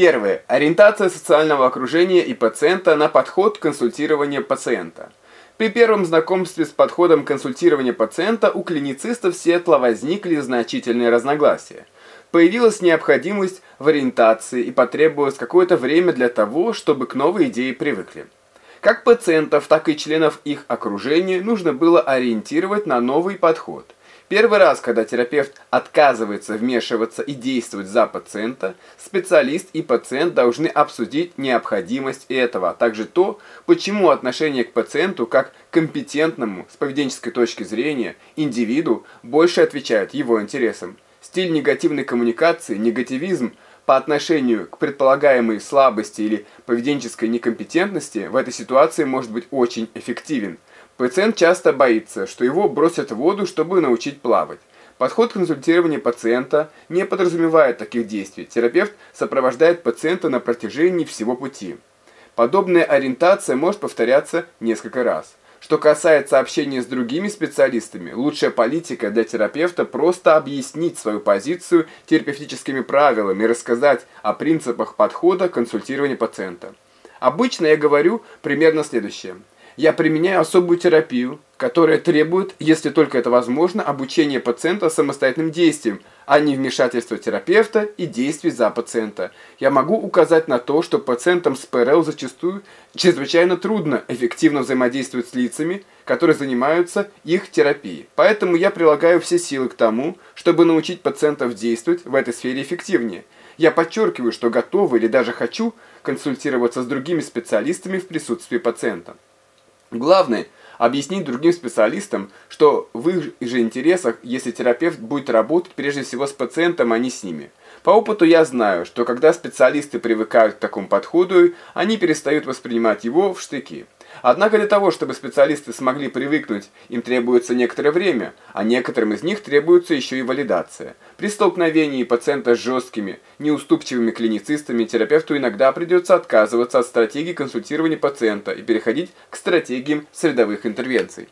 Первое. Ориентация социального окружения и пациента на подход консультирования пациента. При первом знакомстве с подходом консультирования пациента у клиницистов Сетла возникли значительные разногласия. Появилась необходимость в ориентации и потребовалось какое-то время для того, чтобы к новой идее привыкли. Как пациентов, так и членов их окружения нужно было ориентировать на новый подход – Первый раз, когда терапевт отказывается вмешиваться и действовать за пациента, специалист и пациент должны обсудить необходимость этого, а также то, почему отношение к пациенту как компетентному с поведенческой точки зрения индивиду больше отвечает его интересам. Стиль негативной коммуникации, негативизм по отношению к предполагаемой слабости или поведенческой некомпетентности в этой ситуации может быть очень эффективен. Пациент часто боится, что его бросят в воду, чтобы научить плавать. Подход консультирования пациента не подразумевает таких действий. Терапевт сопровождает пациента на протяжении всего пути. Подобная ориентация может повторяться несколько раз. Что касается общения с другими специалистами, лучшая политика для терапевта просто объяснить свою позицию терапевтическими правилами и рассказать о принципах подхода консультирования пациента. Обычно я говорю примерно следующее – я применяю особую терапию, которая требует, если только это возможно, обучения пациента самостоятельным действиям, а не вмешательства терапевта и действий за пациента. Я могу указать на то, что пациентам с ПРЛ зачастую чрезвычайно трудно эффективно взаимодействовать с лицами, которые занимаются их терапией. Поэтому я прилагаю все силы к тому, чтобы научить пациентов действовать в этой сфере эффективнее. Я подчеркиваю, что готова или даже хочу консультироваться с другими специалистами в присутствии пациента. Главное – объяснить другим специалистам, что в их же интересах, если терапевт будет работать прежде всего с пациентом, а не с ними. По опыту я знаю, что когда специалисты привыкают к такому подходу, они перестают воспринимать его в штыки. Однако для того, чтобы специалисты смогли привыкнуть, им требуется некоторое время, а некоторым из них требуется еще и валидация. При столкновении пациента с жесткими, неуступчивыми клиницистами терапевту иногда придется отказываться от стратегии консультирования пациента и переходить к стратегиям средовых интервенций.